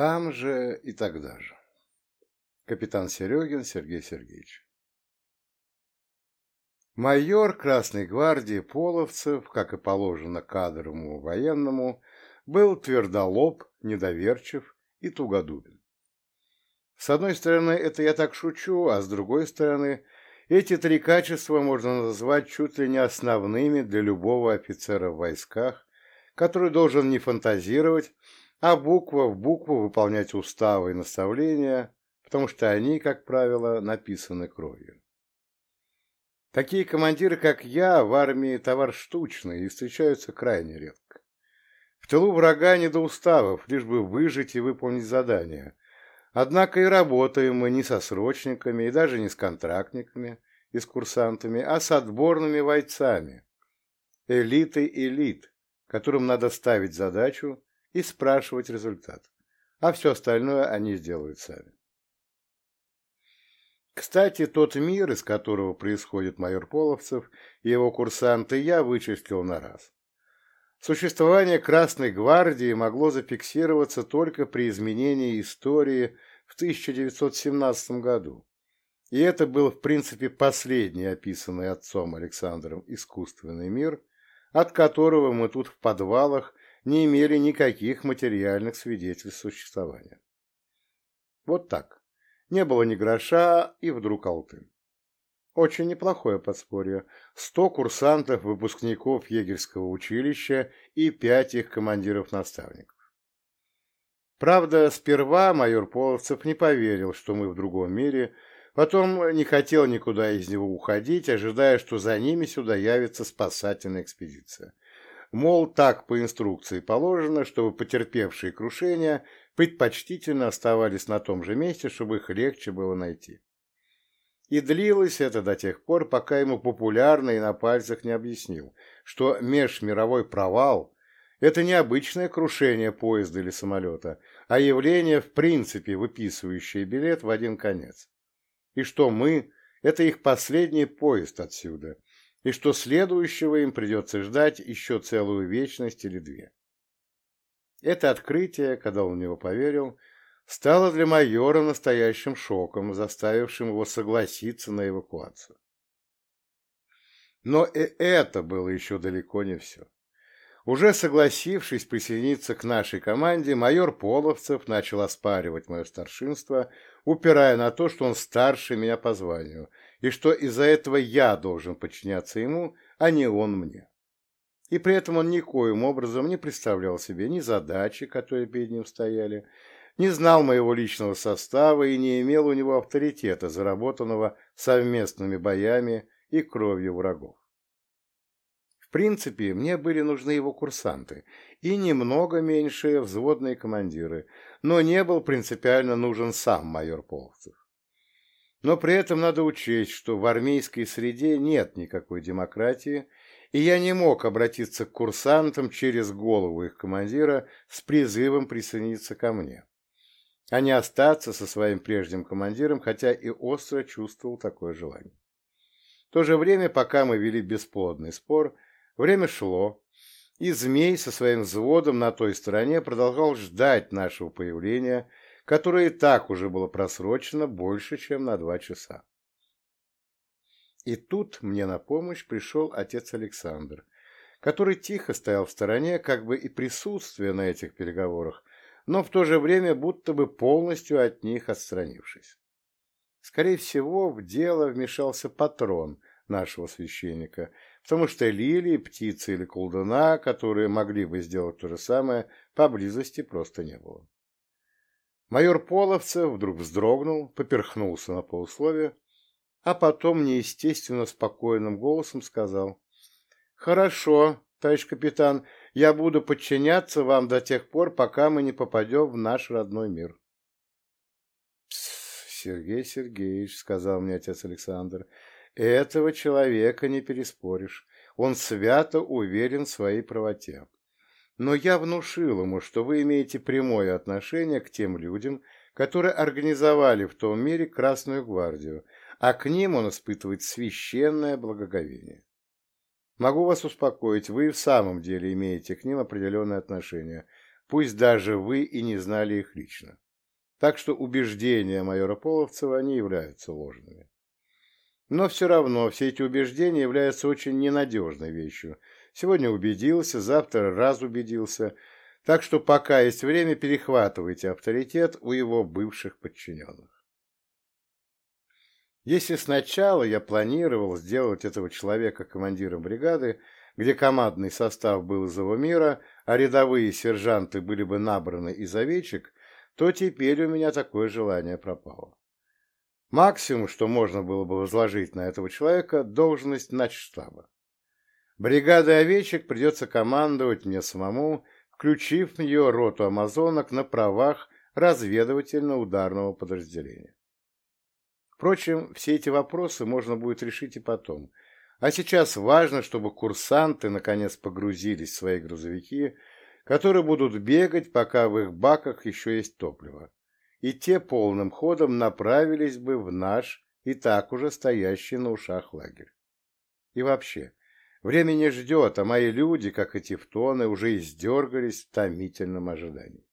Там же и тогда же. Капитан Серегин Сергей Сергеевич. Майор Красной гвардии Половцев, как и положено кадровому военному, был твердолоб, недоверчив и тугодубен. С одной стороны, это я так шучу, а с другой стороны, эти три качества можно назвать чуть ли не основными для любого офицера в войсках, который должен не фантазировать, а буква в букву выполнять уставы и наставления, потому что они, как правило, написаны кровью. Такие командиры, как я, в армии товар штучный и встречаются крайне редко. В тылу врага не до уставов, лишь бы выжить и выполнить задание. Однако и работаем мы не со срочниками и даже не с контрактниками и с курсантами, а с отборными бойцами. Элитой элит, которым надо ставить задачу и спрашивать результат. А все остальное они сделают сами. Кстати, тот мир, из которого происходит майор Половцев и его курсанты, я вычислил на раз. Существование Красной Гвардии могло зафиксироваться только при изменении истории в 1917 году. И это был, в принципе, последний описанный отцом Александром искусственный мир, от которого мы тут в подвалах не имели никаких материальных свидетельств существования. Вот так. Не было ни гроша, и вдруг Алтын. Очень неплохое подспорье. Сто курсантов, выпускников егерского училища и пять их командиров-наставников. Правда, сперва майор Половцев не поверил, что мы в другом мире, потом не хотел никуда из него уходить, ожидая, что за ними сюда явится спасательная экспедиция. Мол, так по инструкции положено, чтобы потерпевшие крушение предпочтительно оставались на том же месте, чтобы их легче было найти. И длилось это до тех пор, пока ему популярно и на пальцах не объяснил, что межмировой провал – это не обычное крушение поезда или самолета, а явление в принципе выписывающее билет в один конец. И что мы – это их последний поезд отсюда – и что следующего им придется ждать еще целую вечность или две. Это открытие, когда он в него поверил, стало для майора настоящим шоком, заставившим его согласиться на эвакуацию. Но и это было еще далеко не все. Уже согласившись присоединиться к нашей команде, майор Половцев начал оспаривать мое старшинство, упирая на то, что он старше меня по званию, и что из-за этого я должен подчиняться ему, а не он мне. И при этом он никоим образом не представлял себе ни задачи, которые перед ним стояли, не знал моего личного состава и не имел у него авторитета, заработанного совместными боями и кровью врагов. В принципе, мне были нужны его курсанты и немного меньшие взводные командиры, но не был принципиально нужен сам майор Половцев. Но при этом надо учесть, что в армейской среде нет никакой демократии, и я не мог обратиться к курсантам через голову их командира с призывом присоединиться ко мне, а не остаться со своим прежним командиром, хотя и остро чувствовал такое желание. В то же время, пока мы вели бесплодный спор, время шло, и Змей со своим взводом на той стороне продолжал ждать нашего появления которое и так уже было просрочено больше, чем на два часа. И тут мне на помощь пришел отец Александр, который тихо стоял в стороне, как бы и присутствуя на этих переговорах, но в то же время будто бы полностью от них отстранившись. Скорее всего, в дело вмешался патрон нашего священника, потому что лилии, птицы или колдуна, которые могли бы сделать то же самое, поблизости просто не было. Майор Половцев вдруг вздрогнул, поперхнулся на полусловие, а потом неестественно спокойным голосом сказал «Хорошо, товарищ капитан, я буду подчиняться вам до тех пор, пока мы не попадем в наш родной мир». «Сергей Сергеевич», — сказал мне отец Александр, — «этого человека не переспоришь. Он свято уверен в своей правоте но я внушил ему, что вы имеете прямое отношение к тем людям, которые организовали в том мире Красную Гвардию, а к ним он испытывает священное благоговение. Могу вас успокоить, вы в самом деле имеете к ним определенное отношение, пусть даже вы и не знали их лично. Так что убеждения майора Половцева не являются ложными. Но все равно все эти убеждения являются очень ненадежной вещью. Сегодня убедился, завтра раз убедился. Так что пока есть время, перехватывайте авторитет у его бывших подчиненных. Если сначала я планировал сделать этого человека командиром бригады, где командный состав был из его мира, а рядовые сержанты были бы набраны из овечек, то теперь у меня такое желание пропало. Максимум, что можно было бы возложить на этого человека, должность начштаба. Бригадой овечек придется командовать мне самому, включив в нее роту амазонок на правах разведывательно-ударного подразделения. Впрочем, все эти вопросы можно будет решить и потом. А сейчас важно, чтобы курсанты наконец погрузились в свои грузовики, которые будут бегать, пока в их баках еще есть топливо и те полным ходом направились бы в наш и так уже стоящий на ушах лагерь. И вообще, время не ждет, а мои люди, как и тефтоны, уже издергались в томительном ожидании.